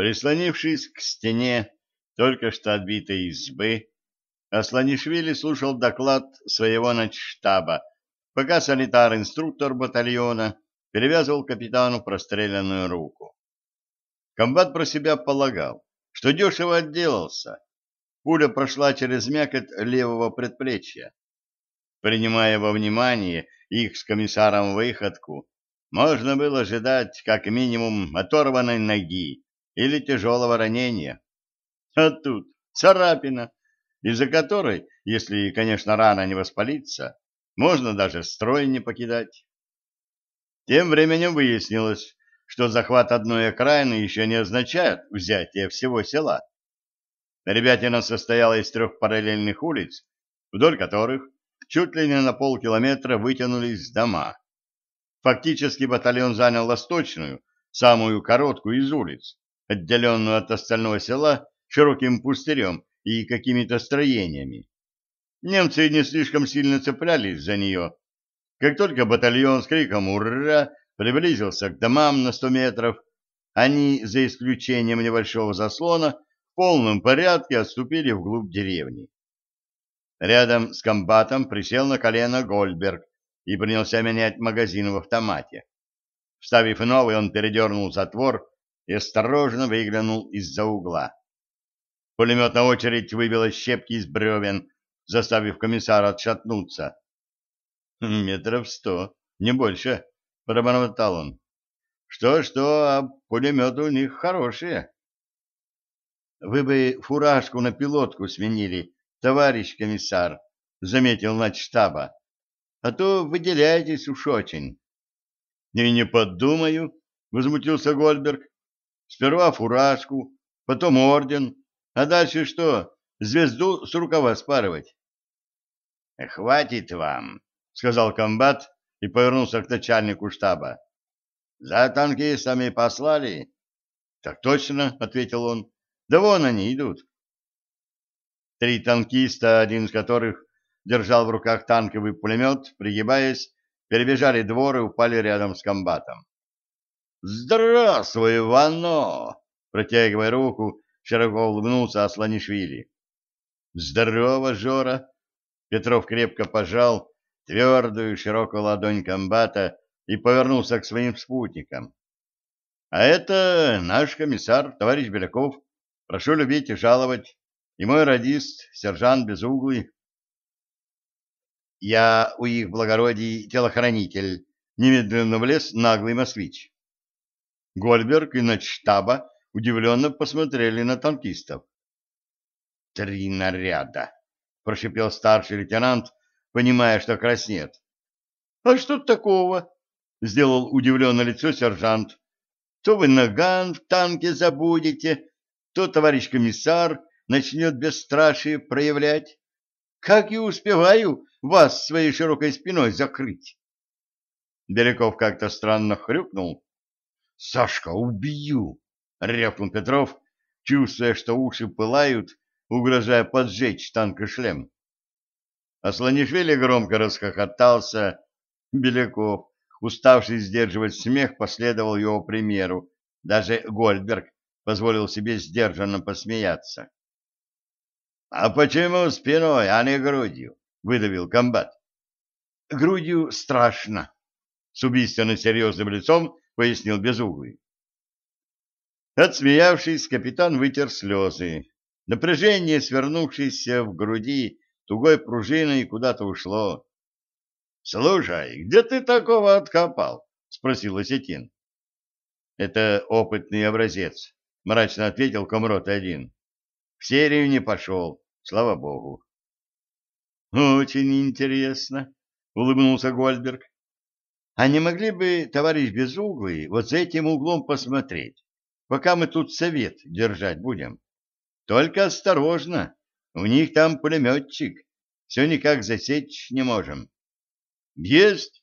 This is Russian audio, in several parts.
Прислонившись к стене только что отбитой избы, Асланишвили слушал доклад своего начштаба, пока санитар-инструктор батальона перевязывал капитану простреленную руку. Комбат про себя полагал, что дешево отделался. Пуля прошла через мякоть левого предплечья. Принимая во внимание их с комиссаром выходку, можно было ожидать как минимум оторванной ноги или тяжелого ранения. А тут царапина, из-за которой, если, конечно, рана не воспалится, можно даже строй не покидать. Тем временем выяснилось, что захват одной окраины еще не означает взятие всего села. Ребятина состояла из трех параллельных улиц, вдоль которых чуть ли не на полкилометра вытянулись дома. Фактически батальон занял восточную, самую короткую из улиц, отделенную от остального села широким пустырем и какими-то строениями. Немцы не слишком сильно цеплялись за нее. Как только батальон с криком «Ура!» приблизился к домам на сто метров, они, за исключением небольшого заслона, в полном порядке отступили вглубь деревни. Рядом с комбатом присел на колено Гольберг и принялся менять магазин в автомате. Вставив новый, он передернул затвор и осторожно выглянул из-за угла. Пулеметная очередь выбила щепки из бревен, заставив комиссара отшатнуться. «Метров сто, не больше», — пробормотал он. «Что-что, а пулеметы у них хорошие». «Вы бы фуражку на пилотку сменили, товарищ комиссар», — заметил начштаба. «А то выделяетесь уж очень». «И не подумаю», — возмутился Гольберг. Сперва фуражку, потом орден, а дальше что, звезду с рукава спарывать? — Хватит вам, — сказал комбат и повернулся к начальнику штаба. — За танкистами послали? — Так точно, — ответил он. — Да вон они идут. Три танкиста, один из которых держал в руках танковый пулемет, пригибаясь, перебежали двор и упали рядом с комбатом. «Здравствуй, Вано!» Протягивая руку, широко улыбнулся Асланишвили. «Здорово, Жора!» Петров крепко пожал твердую широкую ладонь комбата и повернулся к своим спутникам. «А это наш комиссар, товарищ Беляков. Прошу любить и жаловать. И мой радист, сержант Безуглый». «Я у их благородий телохранитель», — немедленно влез наглый москвич. Гольберг и начштаба удивленно посмотрели на танкистов. «Три наряда!» — прошипел старший лейтенант, понимая, что краснеет. «А что такого?» — сделал удивленное лицо сержант. «То вы наган в танке забудете, то товарищ комиссар начнет бесстрашие проявлять. Как я успеваю вас своей широкой спиной закрыть?» Беляков как-то странно хрюкнул, Сашка, убью! — рявкнул Петров, чувствуя, что уши пылают, угрожая поджечь танкошлем. Асланишвили громко расхохотался. Беляков, уставший сдерживать смех, последовал его примеру. Даже Гольдберг позволил себе сдержанно посмеяться. — А почему спиной, а не грудью? — выдавил комбат. — Грудью страшно. С убийственно серьезным лицом пояснил Безуглый. Отсмеявшись, капитан вытер слезы. Напряжение, свернувшееся в груди, тугой пружиной куда-то ушло. — Слушай, где ты такого откопал? — спросил Осетин. — Это опытный образец, — мрачно ответил комрот один. — В серию не пошел, слава богу. — Очень интересно, — улыбнулся Гольдберг. А не могли бы, товарищ Безуглый, вот за этим углом посмотреть, пока мы тут совет держать будем? Только осторожно, у них там пулеметчик, все никак засечь не можем. Есть!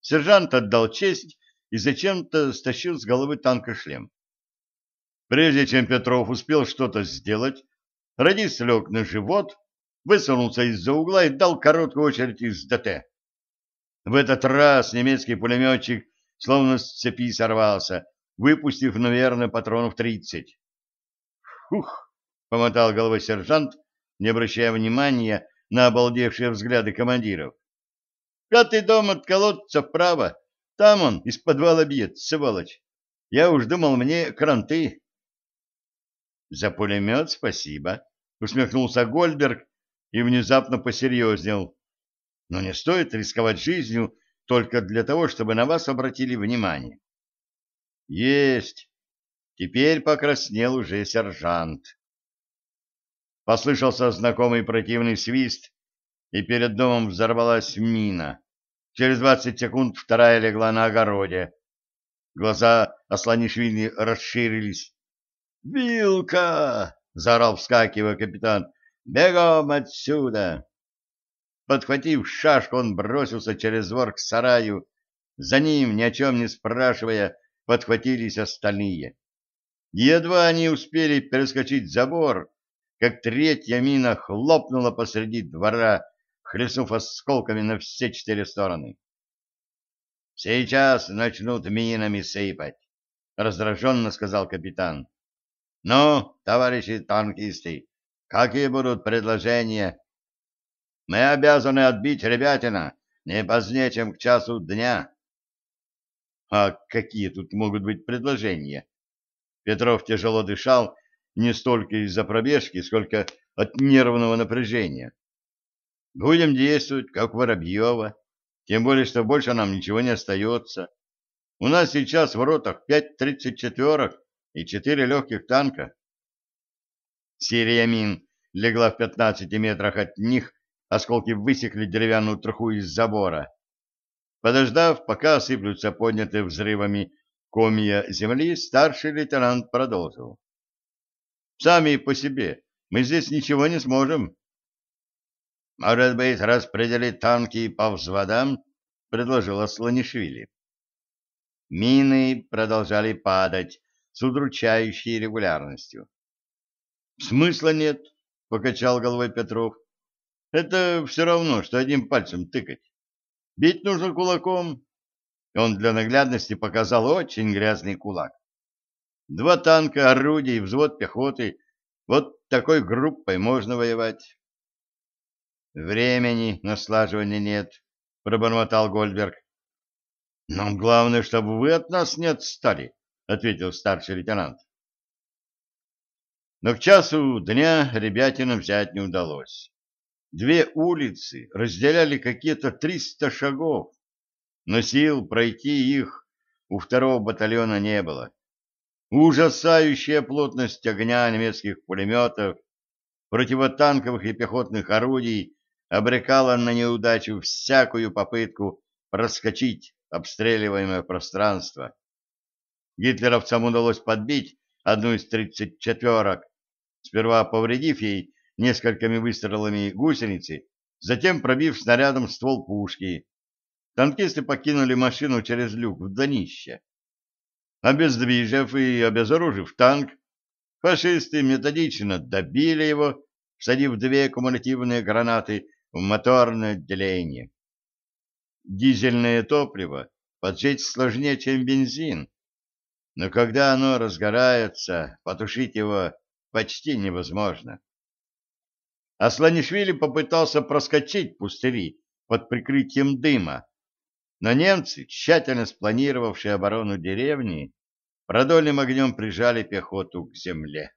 Сержант отдал честь и зачем-то стащил с головы танка шлем. Прежде чем Петров успел что-то сделать, радист лег на живот, высунулся из-за угла и дал короткую очередь из ДТ. В этот раз немецкий пулеметчик словно с цепи сорвался, выпустив, наверное, патронов тридцать. Ух! — помотал головой сержант, не обращая внимания на обалдевшие взгляды командиров. «Пятый дом от колодца вправо. Там он из подвала бьет, сволочь. Я уж думал, мне кранты». «За пулемет спасибо», — усмехнулся Гольдберг и внезапно посерьезнел. «Но не стоит рисковать жизнью только для того, чтобы на вас обратили внимание». «Есть!» Теперь покраснел уже сержант. Послышался знакомый противный свист, и перед домом взорвалась мина. Через двадцать секунд вторая легла на огороде. Глаза Асланишвили расширились. «Вилка!» — заорал, вскакивая капитан. «Бегом отсюда!» Подхватив шашку, он бросился через двор к сараю. За ним, ни о чем не спрашивая, подхватились остальные. Едва они успели перескочить забор, как третья мина хлопнула посреди двора, хлестнув осколками на все четыре стороны. «Сейчас начнут минами сыпать», — раздраженно сказал капитан. «Ну, товарищи танкисты, какие будут предложения?» «Мы обязаны отбить ребятина не позднее, чем к часу дня». «А какие тут могут быть предложения?» Петров тяжело дышал не столько из-за пробежки, сколько от нервного напряжения. Будем действовать, как Воробьева, тем более, что больше нам ничего не остается. У нас сейчас в ротах пять тридцать четверок и четыре легких танка. Серия мин легла в пятнадцати метрах от них, осколки высекли деревянную труху из забора. Подождав, пока осыплются поднятые взрывами комья земли, старший лейтенант продолжил. «Сами по себе мы здесь ничего не сможем». «Может быть, распределить танки по взводам?» — предложил Асланишвили. Мины продолжали падать с удручающей регулярностью. «Смысла нет», — покачал головой Петров. «Это все равно, что одним пальцем тыкать. Бить нужно кулаком, он для наглядности показал очень грязный кулак. Два танка, орудий, взвод пехоты. Вот такой группой можно воевать. Времени на слаживание нет, пробормотал Гольдберг. Нам главное, чтобы вы от нас не отстали, ответил старший лейтенант. Но к часу дня ребятинам взять не удалось. Две улицы разделяли какие-то триста шагов но сил пройти их у второго батальона не было. Ужасающая плотность огня немецких пулеметов, противотанковых и пехотных орудий обрекала на неудачу всякую попытку проскочить обстреливаемое пространство. Гитлеровцам удалось подбить одну из тридцать четверок, сперва повредив ей несколькими выстрелами гусеницы, затем пробив снарядом ствол пушки, танкисты покинули машину через люк в днище. Обездвижив и обезоружив танк, фашисты методично добили его, всадив две кумулятивные гранаты в моторное отделение. Дизельное топливо поджечь сложнее, чем бензин, но когда оно разгорается, потушить его почти невозможно. Асланишвили попытался проскочить пустыри под прикрытием дыма, но немцы, тщательно спланировавшие оборону деревни, продольным огнем прижали пехоту к земле.